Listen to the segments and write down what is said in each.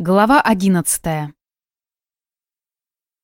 Глава 11.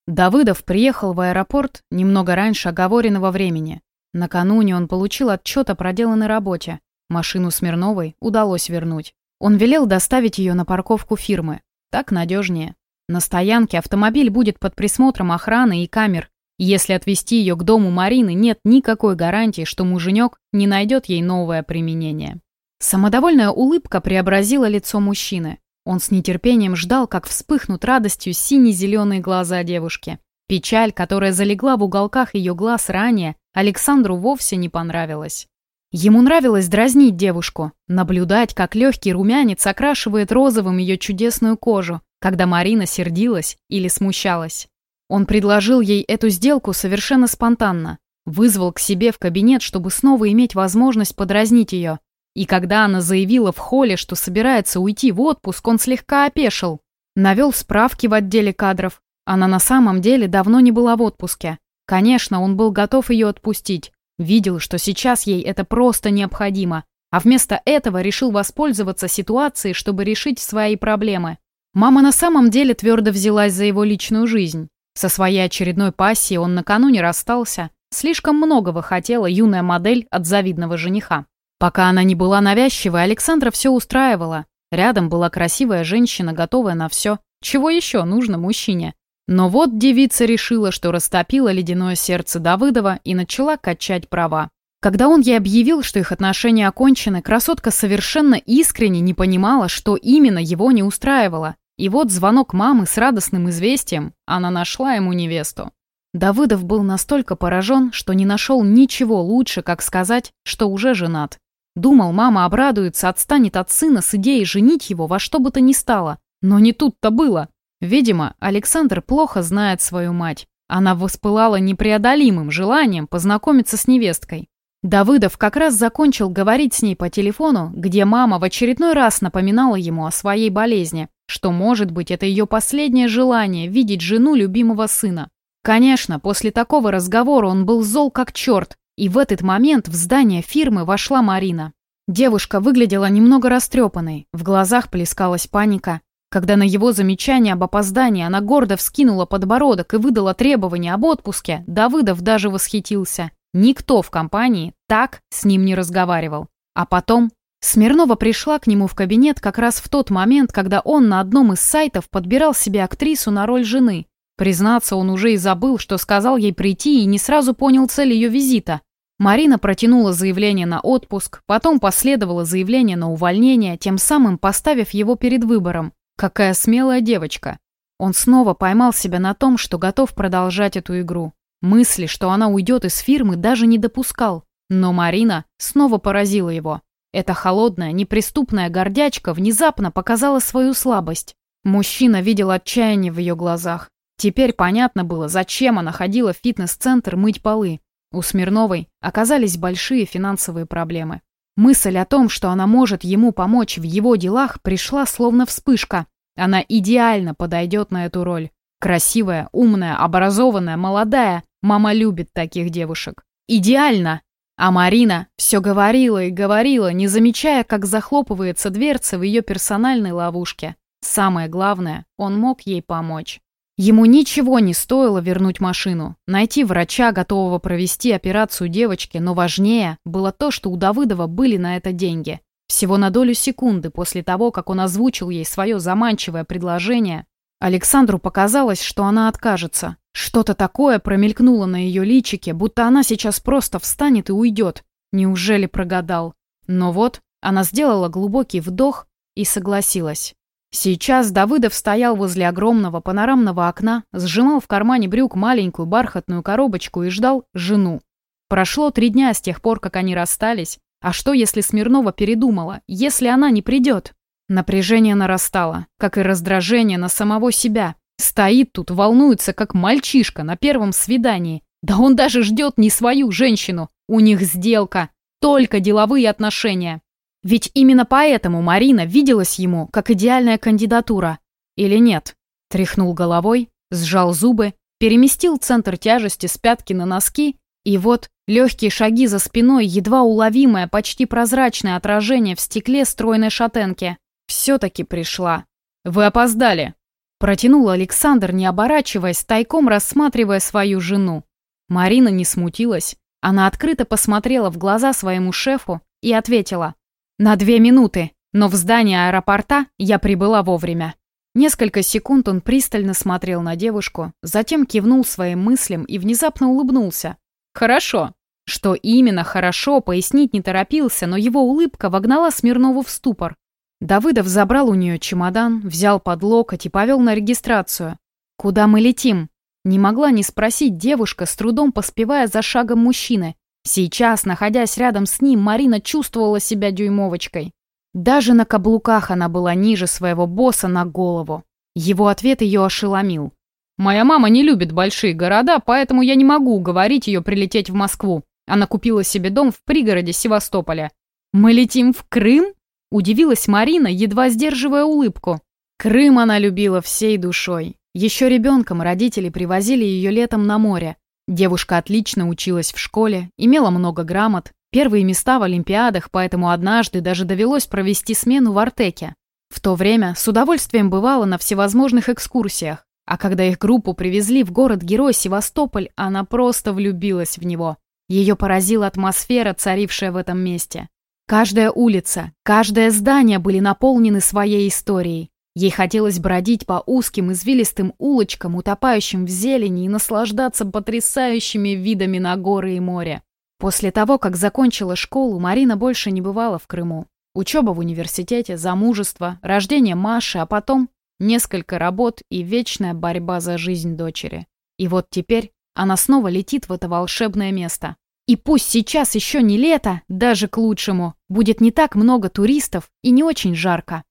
Давыдов приехал в аэропорт немного раньше оговоренного времени. Накануне он получил отчет о проделанной работе. Машину Смирновой удалось вернуть. Он велел доставить ее на парковку фирмы. Так надежнее. На стоянке автомобиль будет под присмотром охраны и камер. Если отвезти ее к дому Марины, нет никакой гарантии, что муженек не найдет ей новое применение. Самодовольная улыбка преобразила лицо мужчины. Он с нетерпением ждал, как вспыхнут радостью сине-зеленые глаза девушки. Печаль, которая залегла в уголках ее глаз ранее, Александру вовсе не понравилась. Ему нравилось дразнить девушку, наблюдать, как легкий румянец окрашивает розовым ее чудесную кожу, когда Марина сердилась или смущалась. Он предложил ей эту сделку совершенно спонтанно, вызвал к себе в кабинет, чтобы снова иметь возможность подразнить ее, и когда она заявила в холле, что собирается уйти в отпуск, он слегка опешил. Навел справки в отделе кадров. Она на самом деле давно не была в отпуске. Конечно, он был готов ее отпустить. Видел, что сейчас ей это просто необходимо. А вместо этого решил воспользоваться ситуацией, чтобы решить свои проблемы. Мама на самом деле твердо взялась за его личную жизнь. Со своей очередной пассией он накануне расстался. Слишком многого хотела юная модель от завидного жениха. Пока она не была навязчивой, Александра все устраивала. Рядом была красивая женщина, готовая на все. Чего еще нужно мужчине? Но вот девица решила, что растопила ледяное сердце Давыдова и начала качать права. Когда он ей объявил, что их отношения окончены, красотка совершенно искренне не понимала, что именно его не устраивало. И вот звонок мамы с радостным известием, она нашла ему невесту. Давыдов был настолько поражен, что не нашел ничего лучше, как сказать, что уже женат. Думал, мама обрадуется, отстанет от сына с идеей женить его во что бы то ни стало. Но не тут-то было. Видимо, Александр плохо знает свою мать. Она воспылала непреодолимым желанием познакомиться с невесткой. Давыдов как раз закончил говорить с ней по телефону, где мама в очередной раз напоминала ему о своей болезни, что, может быть, это ее последнее желание видеть жену любимого сына. Конечно, после такого разговора он был зол как черт, и в этот момент в здание фирмы вошла Марина. Девушка выглядела немного растрепанной, в глазах плескалась паника. Когда на его замечание об опоздании она гордо вскинула подбородок и выдала требование об отпуске, Давыдов даже восхитился. Никто в компании так с ним не разговаривал. А потом Смирнова пришла к нему в кабинет как раз в тот момент, когда он на одном из сайтов подбирал себе актрису на роль жены. Признаться, он уже и забыл, что сказал ей прийти и не сразу понял цель ее визита. Марина протянула заявление на отпуск, потом последовало заявление на увольнение, тем самым поставив его перед выбором. Какая смелая девочка. Он снова поймал себя на том, что готов продолжать эту игру. Мысли, что она уйдет из фирмы, даже не допускал. Но Марина снова поразила его. Эта холодная, неприступная гордячка внезапно показала свою слабость. Мужчина видел отчаяние в ее глазах. Теперь понятно было, зачем она ходила в фитнес-центр мыть полы. У Смирновой оказались большие финансовые проблемы. Мысль о том, что она может ему помочь в его делах, пришла словно вспышка. Она идеально подойдет на эту роль. Красивая, умная, образованная, молодая. Мама любит таких девушек. Идеально! А Марина все говорила и говорила, не замечая, как захлопывается дверца в ее персональной ловушке. Самое главное, он мог ей помочь. Ему ничего не стоило вернуть машину, найти врача, готового провести операцию девочки, но важнее было то, что у Давыдова были на это деньги. Всего на долю секунды после того, как он озвучил ей свое заманчивое предложение, Александру показалось, что она откажется. Что-то такое промелькнуло на ее личике, будто она сейчас просто встанет и уйдет. Неужели прогадал? Но вот она сделала глубокий вдох и согласилась. Сейчас Давыдов стоял возле огромного панорамного окна, сжимал в кармане брюк маленькую бархатную коробочку и ждал жену. Прошло три дня с тех пор, как они расстались. А что, если Смирнова передумала? Если она не придет? Напряжение нарастало, как и раздражение на самого себя. Стоит тут, волнуется, как мальчишка на первом свидании. Да он даже ждет не свою женщину. У них сделка. Только деловые отношения. Ведь именно поэтому Марина виделась ему как идеальная кандидатура. Или нет? Тряхнул головой, сжал зубы, переместил центр тяжести с пятки на носки, и вот легкие шаги за спиной, едва уловимое, почти прозрачное отражение в стекле стройной шатенки. Все-таки пришла. «Вы опоздали!» Протянул Александр, не оборачиваясь, тайком рассматривая свою жену. Марина не смутилась. Она открыто посмотрела в глаза своему шефу и ответила. «На две минуты, но в здание аэропорта я прибыла вовремя». Несколько секунд он пристально смотрел на девушку, затем кивнул своим мыслям и внезапно улыбнулся. «Хорошо». Что именно «хорошо» пояснить не торопился, но его улыбка вогнала Смирнову в ступор. Давыдов забрал у нее чемодан, взял под локоть и повел на регистрацию. «Куда мы летим?» Не могла не спросить девушка, с трудом поспевая за шагом мужчины. Сейчас, находясь рядом с ним, Марина чувствовала себя дюймовочкой. Даже на каблуках она была ниже своего босса на голову. Его ответ ее ошеломил. «Моя мама не любит большие города, поэтому я не могу уговорить ее прилететь в Москву. Она купила себе дом в пригороде Севастополя». «Мы летим в Крым?» – удивилась Марина, едва сдерживая улыбку. Крым она любила всей душой. Еще ребенком родители привозили ее летом на море. Девушка отлично училась в школе, имела много грамот, Первые места в Олимпиадах, поэтому однажды даже довелось провести смену в Артеке. В то время с удовольствием бывала на всевозможных экскурсиях, а когда их группу привезли в город-герой Севастополь, она просто влюбилась в него. Ее поразила атмосфера, царившая в этом месте. Каждая улица, каждое здание были наполнены своей историей. Ей хотелось бродить по узким извилистым улочкам, утопающим в зелени и наслаждаться потрясающими видами на горы и море. После того, как закончила школу, Марина больше не бывала в Крыму. Учеба в университете, замужество, рождение Маши, а потом несколько работ и вечная борьба за жизнь дочери. И вот теперь она снова летит в это волшебное место. И пусть сейчас еще не лето, даже к лучшему, будет не так много туристов и не очень жарко.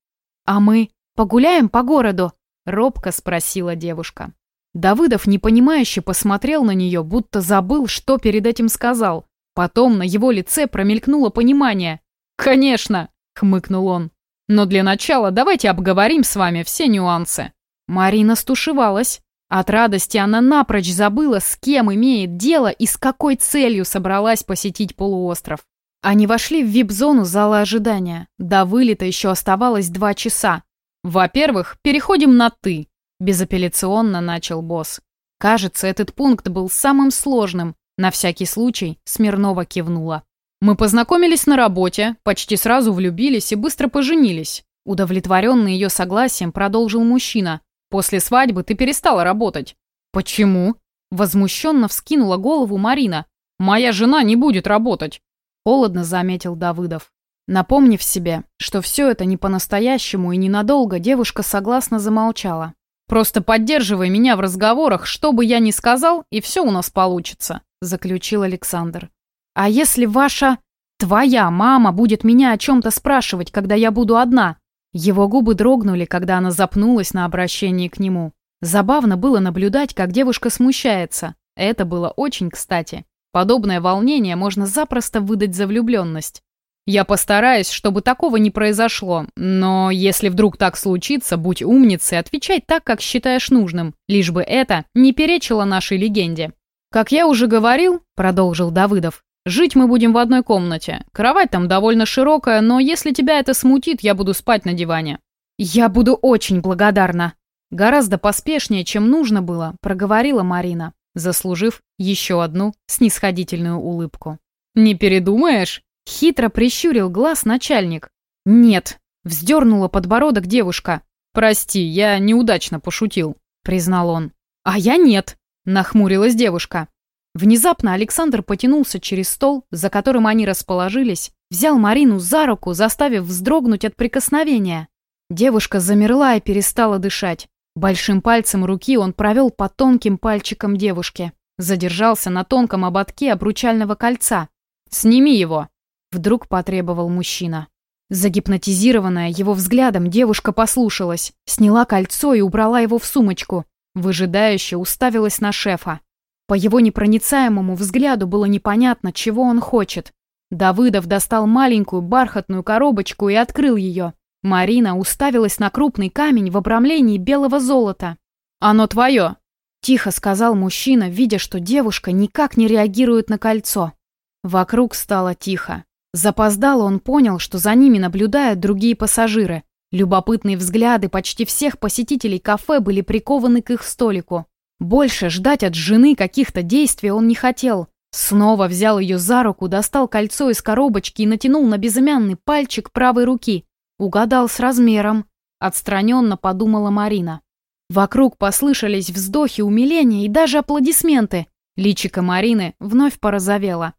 «А мы погуляем по городу?» — робко спросила девушка. Давыдов непонимающе посмотрел на нее, будто забыл, что перед этим сказал, Потом на его лице промелькнуло понимание. «Конечно!» — хмыкнул он. «Но для начала давайте обговорим с вами все нюансы». Марина стушевалась. От радости она напрочь забыла, с кем имеет дело и с какой целью собралась посетить полуостров. Они вошли в вип-зону зала ожидания. До вылета еще оставалось два часа. «Во-первых, переходим на «ты», — безапелляционно начал босс. Кажется, этот пункт был самым сложным, на всякий случай Смирнова кивнула. «Мы познакомились на работе, почти сразу влюбились и быстро поженились». Удовлетворенный ее согласием продолжил мужчина. «После свадьбы ты перестала работать». «Почему?» Возмущенно вскинула голову Марина. «Моя жена не будет работать», — холодно заметил Давыдов. Напомнив себе, что все это не по-настоящему и ненадолго, девушка согласно замолчала. «Просто поддерживай меня в разговорах, что бы я ни сказал, и все у нас получится», заключил Александр. «А если ваша... твоя мама будет меня о чем-то спрашивать, когда я буду одна?» Его губы дрогнули, когда она запнулась на обращении к нему. Забавно было наблюдать, как девушка смущается. Это было очень кстати. Подобное волнение можно запросто выдать за влюбленность. «Я постараюсь, чтобы такого не произошло, но если вдруг так случится, будь умницей, отвечай так, как считаешь нужным, лишь бы это не перечило нашей легенде. «Как я уже говорил», — продолжил Давыдов, «жить мы будем в одной комнате. Кровать там довольно широкая, но если тебя это смутит, я буду спать на диване». «Я буду очень благодарна». Гораздо поспешнее, чем нужно было, проговорила Марина, заслужив еще одну снисходительную улыбку. «Не передумаешь?» — хитро прищурил глаз начальник. «Нет», — вздернула подбородок девушка. «Прости, я неудачно пошутил», — признал он. «А я нет», Нахмурилась девушка. Внезапно Александр потянулся через стол, за которым они расположились, взял Марину за руку, заставив вздрогнуть от прикосновения. Девушка замерла и перестала дышать. Большим пальцем руки он провел по тонким пальчикам девушки. Задержался на тонком ободке обручального кольца. «Сними его!» Вдруг потребовал мужчина. Загипнотизированная его взглядом, девушка послушалась, сняла кольцо и убрала его в сумочку. Выжидающе уставилась на шефа. По его непроницаемому взгляду было непонятно, чего он хочет. Давыдов достал маленькую бархатную коробочку и открыл ее. Марина уставилась на крупный камень в обрамлении белого золота. «Оно твое!» — тихо сказал мужчина, видя, что девушка никак не реагирует на кольцо. Вокруг стало тихо. Запоздало он понял, что за ними наблюдают другие пассажиры. Любопытные взгляды почти всех посетителей кафе были прикованы к их столику. Больше ждать от жены каких-то действий он не хотел. Снова взял ее за руку, достал кольцо из коробочки и натянул на безымянный пальчик правой руки. Угадал с размером. Отстраненно подумала Марина. Вокруг послышались вздохи умиления и даже аплодисменты. Личико Марины вновь порозовело.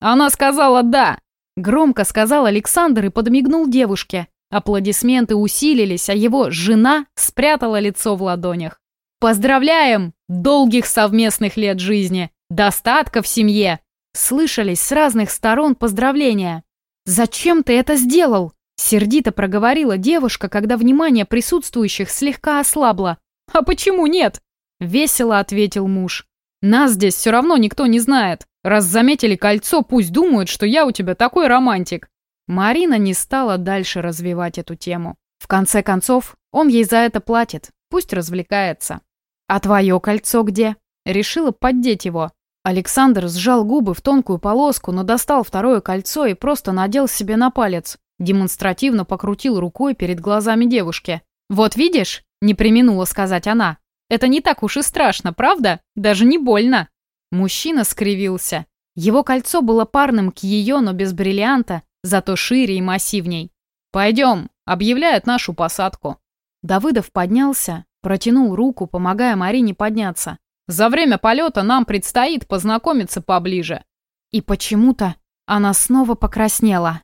«Она сказала «да!»» Громко сказал Александр и подмигнул девушке. Аплодисменты усилились, а его жена спрятала лицо в ладонях. «Поздравляем! Долгих совместных лет жизни! Достатка в семье!» Слышались с разных сторон поздравления. «Зачем ты это сделал?» Сердито проговорила девушка, когда внимание присутствующих слегка ослабло. «А почему нет?» Весело ответил муж. «Нас здесь все равно никто не знает. Раз заметили кольцо, пусть думают, что я у тебя такой романтик. Марина не стала дальше развивать эту тему. В конце концов, он ей за это платит. Пусть развлекается. «А твое кольцо где?» Решила поддеть его. Александр сжал губы в тонкую полоску, но достал второе кольцо и просто надел себе на палец. Демонстративно покрутил рукой перед глазами девушки. «Вот видишь?» — не применула сказать она. «Это не так уж и страшно, правда? Даже не больно». Мужчина скривился. Его кольцо было парным к ее, но без бриллианта, зато шире и массивней. «Пойдем», — объявляет нашу посадку. Давыдов поднялся, протянул руку, помогая Марине подняться. «За время полета нам предстоит познакомиться поближе». И почему-то она снова покраснела.